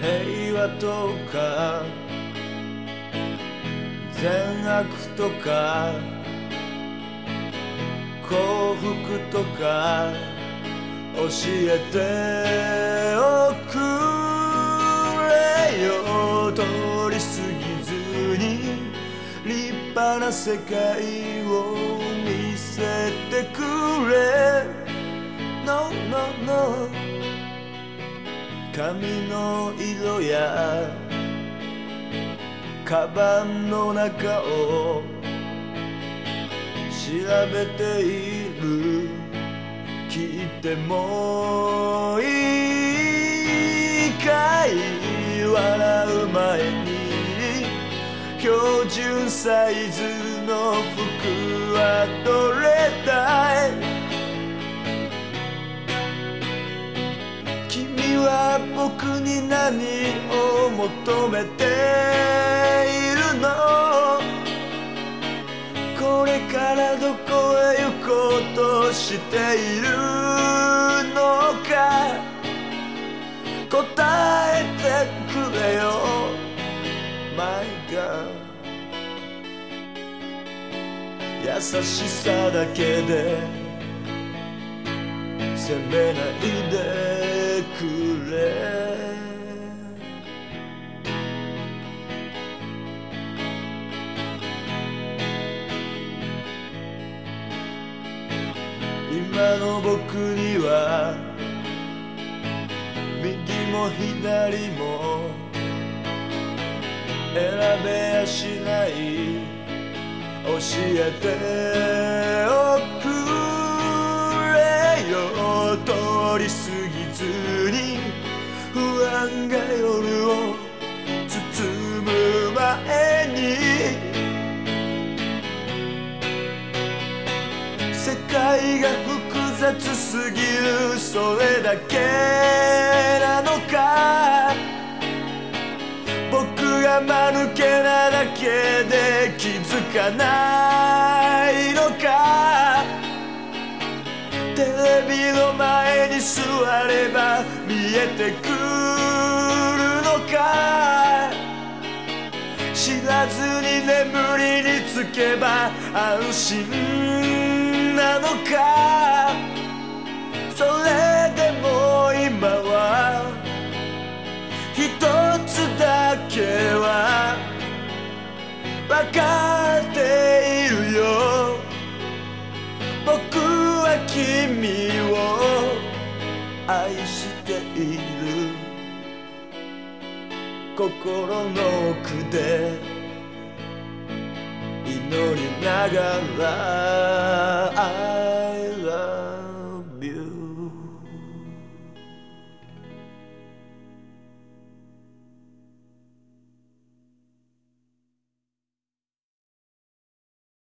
平和とか善悪とか幸福とか教えておくれよ。通り過ぎずに立派な世界を見せてくれ。No, no, no. 髪の色やカバンの中を調べている。聞いてもいいかい笑う前に標準サイズの服はどれ僕に何を求めているの？これからどこへ行こうとしているのか？答えてくれよ。My God 優しさだけで責めないで。くれ今の僕には右も左も選べやしない教えておくれよ通り過ぎず不安が夜を包む前に。世界が複雑すぎるそれだけなのか。僕が間抜けなだけで気づかないのか。テレビの前に座れば見えてくる。か知らずに眠りにつけば安心なのか。それでも今は一つだけは分かっているよ。僕は君を愛している。心の奥で祈りながら